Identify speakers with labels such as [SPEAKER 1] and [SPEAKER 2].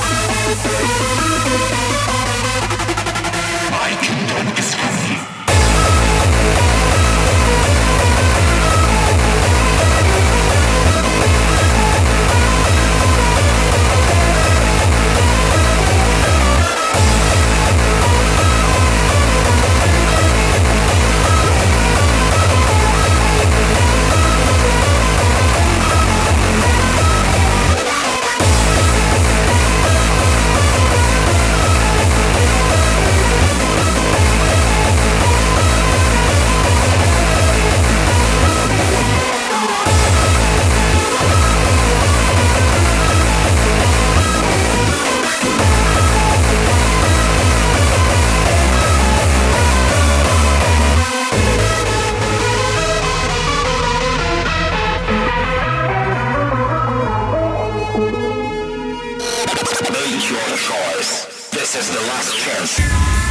[SPEAKER 1] Música This is the last chance.